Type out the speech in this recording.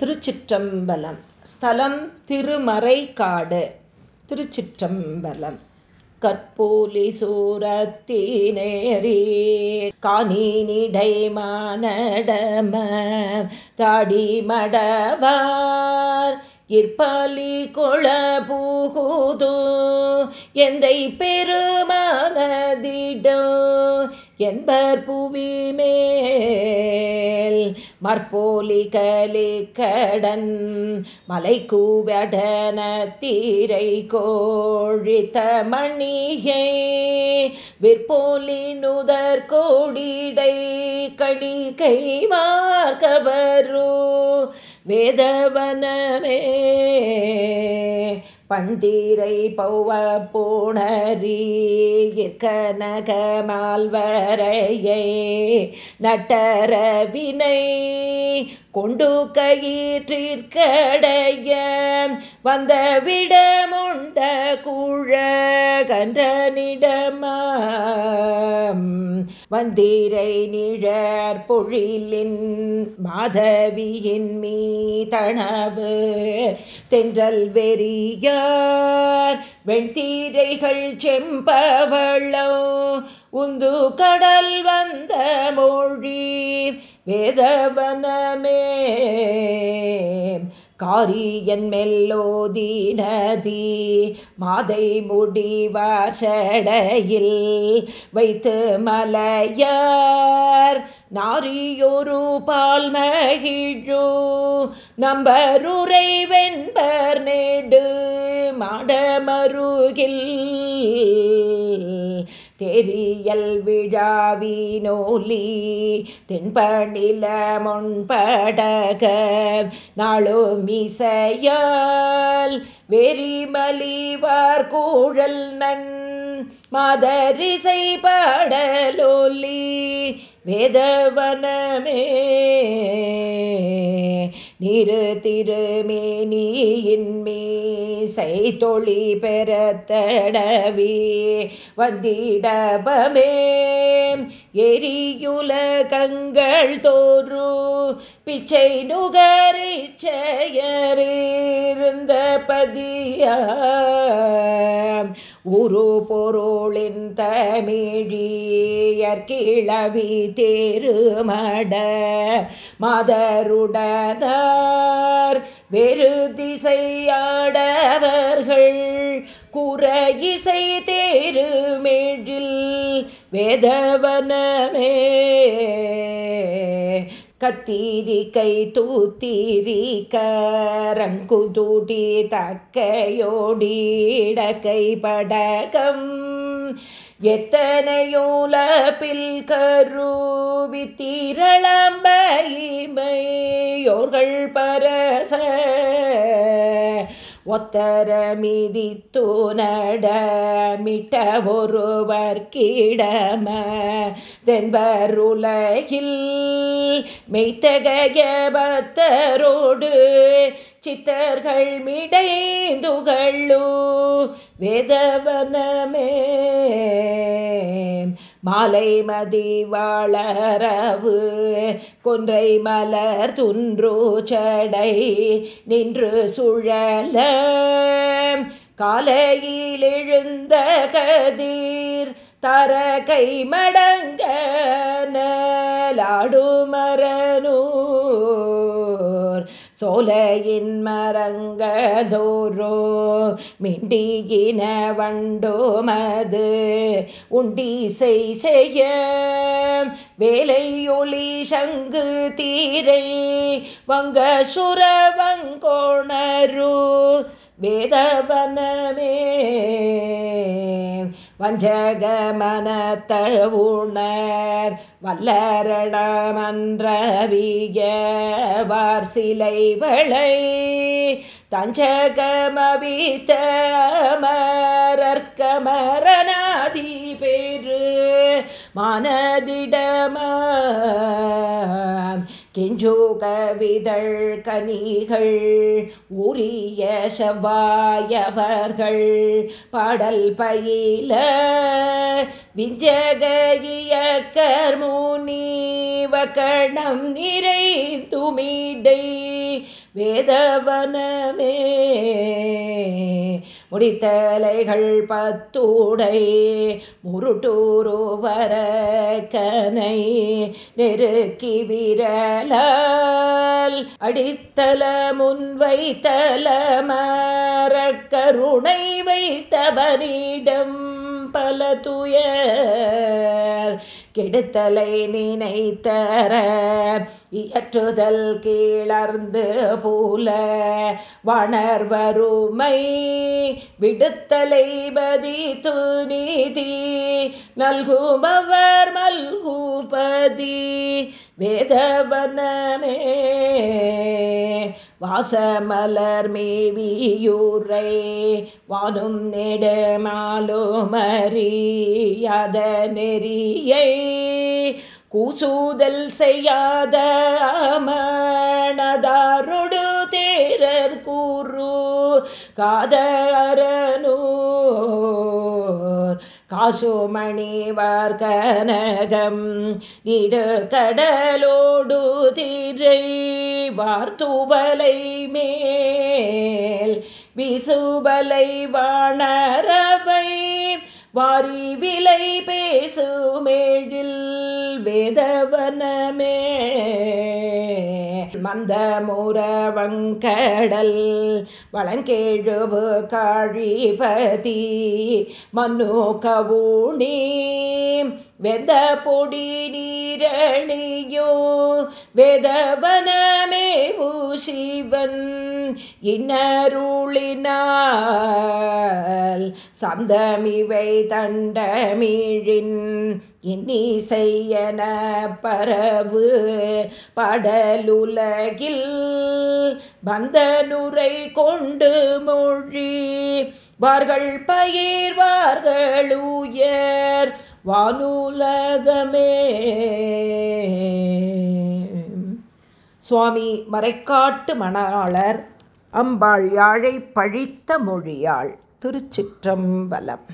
திருச்சிற்றம்பலம். ஸ்தலம் திருமறைக்காடு திருச்சிற்றம்பலம். கற்பூலி சூரத்தினேரி காணினிடை மானடம தாடி மடவார் இற்பலி கொள எந்தை பெருமானதிடோ என்பர் புவி மற்போலி கலி கடன் மலை கூவடன தீரை கோழித்த மணியை விற்போலி நுதர் கோடிடை கணிகை மார்கவரோ வேதவனமே பண்டீரை பௌவ பூணரி கனகமால்வரையே நட்டரவினை கொண்டு கயிற்றிற்கடைய வந்த விடமுண்ட குழ கன்றனிடமா வந்தீரை நிழற் பொழிலின் மாதவியின் மீதனவு தென்றல் வெறியார் வெண்தீரைகள் செம்பவளோ உந்து கடல் வந்த மொழி வேதவனமே. காரியன் மெல்லோதி நதி மாதை முடிவாசடையில் வைத்து மலையார். நாரியொரு பால் மகிழோ நம்பருரை வெண்பர் நெடு மாடமருகில் தெரியல் விழாவினோலி தென்பணில முன்படக நாளுமிசையால் வெறிமலிவார் கூழல் நன் மதரிசை பாடலோலி வேதவனமே. நிறு திருமேனியின் மீசை தொழி பெறத்தடவி வந்திடபமே. எரியுலகங்கள் தோறு பிச்சை நுகரிச்செயறிருந்த பதியா. உரு பொருளின் தமிழியற்கிழவி தேருமட மதருடனார். வெறு திசையாடவர்கள் இசை தேருமேழில் வேதவனமே. கத்தீரிக்கை தூத்தீரிக்க ரங்குதூடி தக்கையோடிடக்கை படகம் எத்தனையோல பில் பில்கருவி தீரளம்பைமையோர்கள் பர ஒத்தரமிதித்து நடமிட்ட ஒருவர் கிடம. தென்பருலகில் மெய்த்தகைய பத்தரோடு சித்தர்கள் மிடைந்துகளு வேதவனமே மாலை மதி வாழறவு கொன்றை மலர் துன்று சடை நின்று சுழல. காலையில் எழுந்த கதிர் தர கை மடங்க நலாடுமரனூர் சோலையின் மரங்கதோரோ மிண்டியின வண்டோமது உண்டீசை செய்ய வேலையொளி சங்கு தீரை வங்க சுரவங்கோணரு வேதவனமே. வஞ்சகமனத்த உணர் வல்லரணமன்றவிய வார் சிலைவளை தஞ்சகமவித்த மரர்க்கமரநாதி பேரு மனதிடம கெஞ்சோக விதழ் கனிகள் உரிய செவ்வாயவர்கள் பாடல் பயில விஞ்சகையக்கர் முனிவ நிறை துமிடை வேதவனமே. முடித்தலைகள் பத்தூடை முருட்டூருவர கனை நெருக்கி விரலால் அடித்தல முன்வைத்தல மரக்கருணை வைத்தவனிடம் பல துயர் கெடுத்தலை நினைத்தர இயற்றுதல் கீழர்ந்து பூல வணர்வருமை விடுத்தலை பதி துநீதி நல்குபவர் மல்குபதி வேதவனமே. வாசமலர் மேவியூரை வானும் நெடுமாலுமறியாத நெறியை கூசூதல் செய்யாத மணதாரொடு தேரர் கூறு காதரனூர் காசுமணிவார் கனகம் இடு கடலோடு திரை வார்த்துவலை மேல் விசுபலை வாணரவை வாரி விலை பேசுமேழில் வேதவனமே. மந்த முறவங்கடல் வளங்கேழுபு காழிபதி மனு கவுணி வெந்த பொடி நீரணியோ வேதவன தேவு சிவன் இன்னருளினால் சந்தமிவை தண்டமிழின் இன்னிசையன செய்யன பரவு படலுலகில் பந்தனுரை கொண்டு மொழி. வார்கள் பயிர்வார்களுயர் வானுலகமே. சுவாமி மறைக்காட்டு மணாளர் அம்பாள் யாழை பழித்த மொழியாள் திருச்சிற்றம்பலம்.